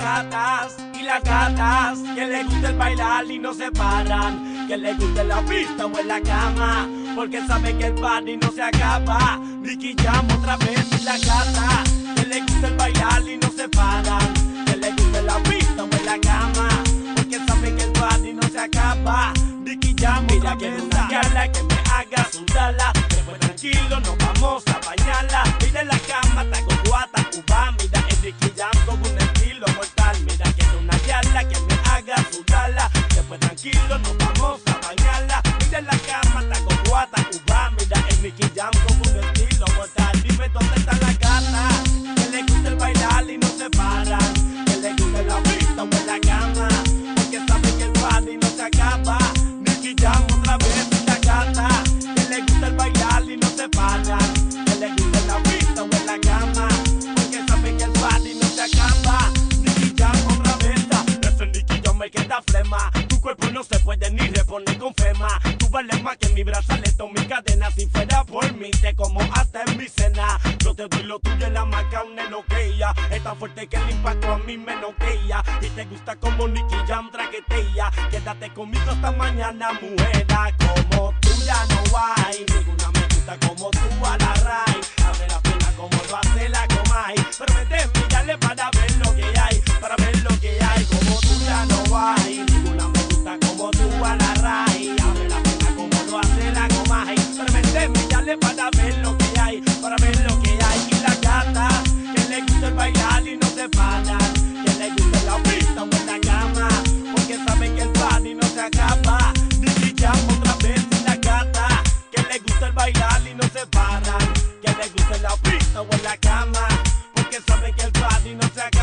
gatas y las gatas que le gusta el bailar y no se paran. Que le gusta la pista o en la cama. Porque sabe que el party no se acaba. Nicky Jam otra vez y la gata que le gusta el bailar y no se paran. Que le gusta la pista o en la cama. Porque sabe que el party no se acaba. Nicky Jam mira que una gala que me haga sudarla. Después tranquilo nos vamos a bañarla. Mira la cama, taco Nicky con un estilo mortal. Mira que es una gala que me haga sudarla. Después tranquilo nos vamos a bañarla. Mira en la cama, taco guata, cuba. Mira el Nicky Jam con Tu cuerpo no se puede ni reponer con fema. Tú vales más que mi brazalete o mi cadena. Si fuera por mí, te como hasta en mi cena. Yo te doy lo tuyo en la maca, un ella Es tan fuerte que el impacto a mí me noquea. Y te gusta como Nicky Jam traquetea. Quédate conmigo hasta mañana, mujer. No se paran. Que le gusta la pista o en la cama. Porque saben que el party no se acaba.